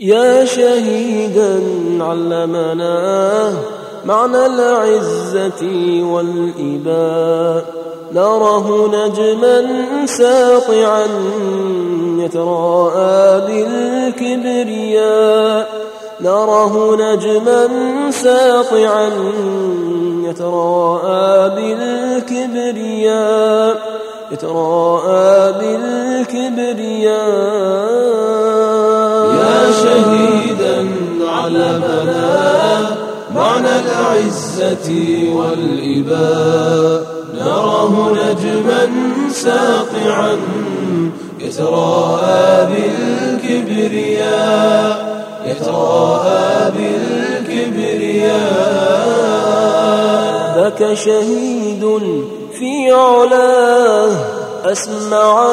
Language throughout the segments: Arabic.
يا شهيدا علمنا معنى العزة والإباء. نراه نجما ساطعا يتراءى بالكبرياء. نراه نجما ساطعا يتراءى بالكبرياء. يتراءى بالكبرياء. يا شهيدا علمنا معنى العزة والإباء. نراه نجما ساطعا يتراءى بالكبرياء. يتراءى بالكبرياء. ذاك شهيد في علاه أسمع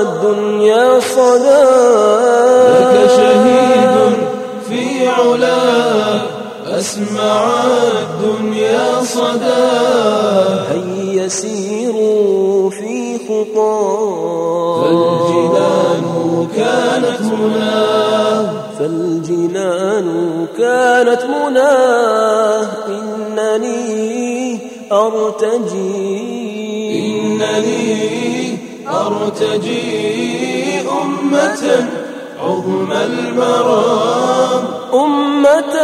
الدنيا صدى. ذاك شهيد في علاه أسمع الدنيا صدى. هيا سيروا في خطاه فالجنان كانت مناه فالجنان كانت مناه إنني أرتجي. إنني أرتجي أمة عظم المرام. أمة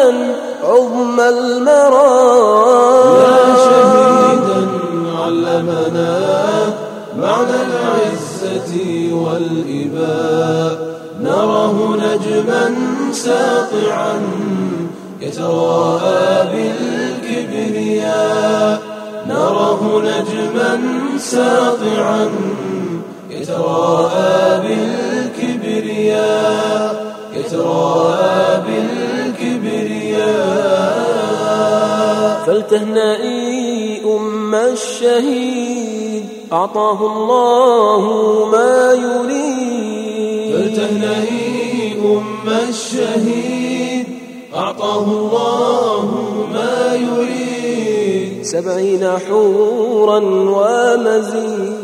عظم يا المرام شهيدا علمنا معنى العزة والإباء. نراه نجما ساطعا يتراءى بالكبرياء. نراه نجما ساطعا يتراءى بالكبرياء يتراءى بالكبرياء. فلتهنئي أم الشهيد أعطاه الله ما يريد. فلتهنئي أم الشهيد أعطاه الله ما يريد. سبعين حورا ومزيد.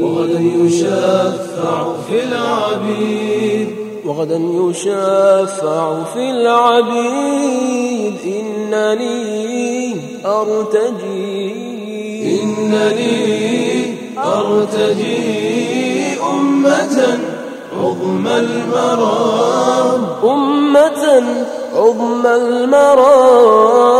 وغدا يشفع في العبيد. وغدا يشفع في العبيد. إنني أرتجي. إنني أرتجي أمة عظم المرام. أمة عظم المرام.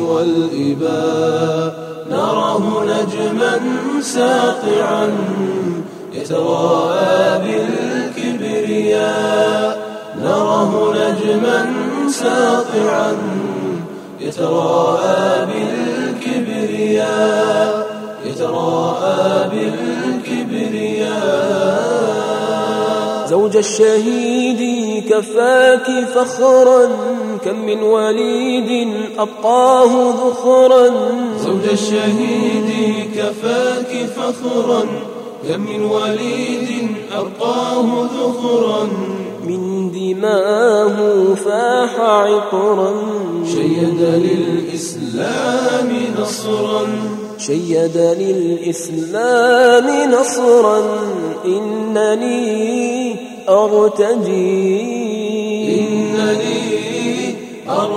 والإباء. نراه نجما ساطعا يتراءى بالكبرياء. نراه نجما ساطعا يتراءى بالكبرياء. يتراءى بالكبرياء. زوج الشهيد كفاك فخرا كم من وليد أبقاه ذخرا. زوج الشهيد كفاك فخرا. كم من وليد أرقاه ذخرا. من دماه فاح عطرا. شيد للإسلام نصرا. شيد للإسلام نصرا. إنني أرتجي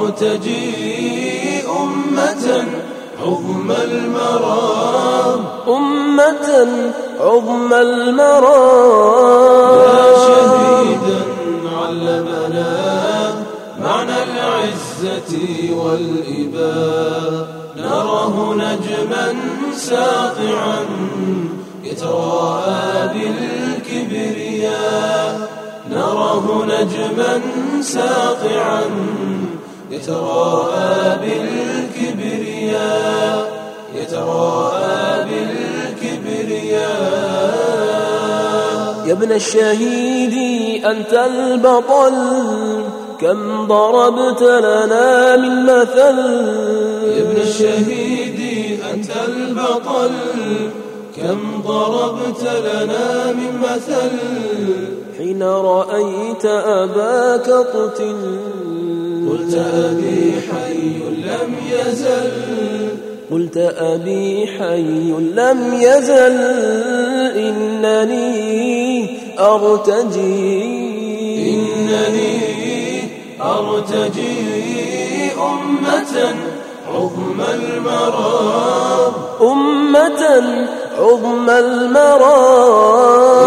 أرتجي أمة عظم المرام. أمة عظم يا المرام شهيدا علمنا معنى العزة والإباء. نراه نجما ساطعا يتراءى بالكبرياء. نراه نجما ساطعا يتراءى بالكبرياء يتراءى بالكبرياء. يا ابن الشهيد أنت البطل كم ضربت لنا من مثل. يا ابن الشهيد أنت البطل كم ضربت لنا من مثل. حين رأيت أباك قتل قلت أبي حي لم يزل. قلت أبي حي لم يزل. إنني أرتجي. إنني أرتجي أمة عظم المرام. أمة عظم المرام.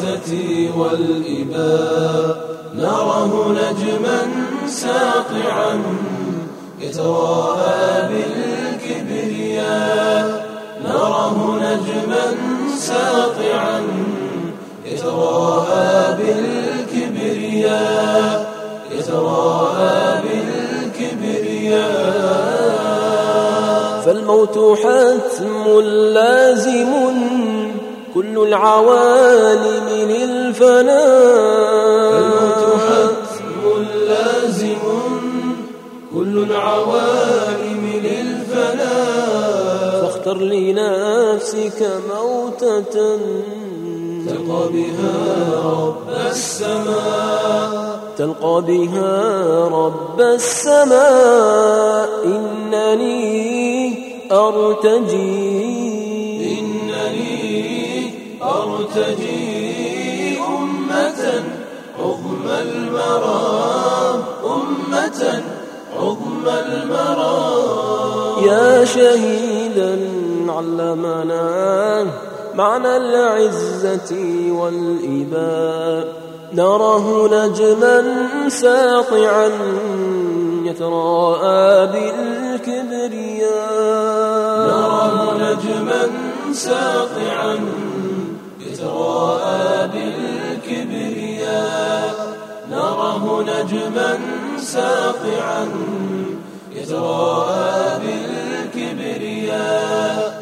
العزة والإباء. نراه نجما ساطعا يتراءى بالكبرياء. نراه نجما ساطعا يتراءى بالكبرياء. يتراءى بالكبرياء. فالموت حتم لازم كل العوالم للفناء. الموت حتم لازم كل العوالم للفناء فاختر لنفسك موتة تلقى بها رب السماء. تلقى بها رب السماء. إنني أرتجي أرتجي أمة عظم المرام أمة عظم المرام. يا شهيدا علمنا معنى العزة والإباء. نراه نجما ساطعا يتراءى بالكبرياء. نراه نجما ساطعا يتراءى بالكبرياء نراه نجما ساطعا يتراءى بالكبرياء.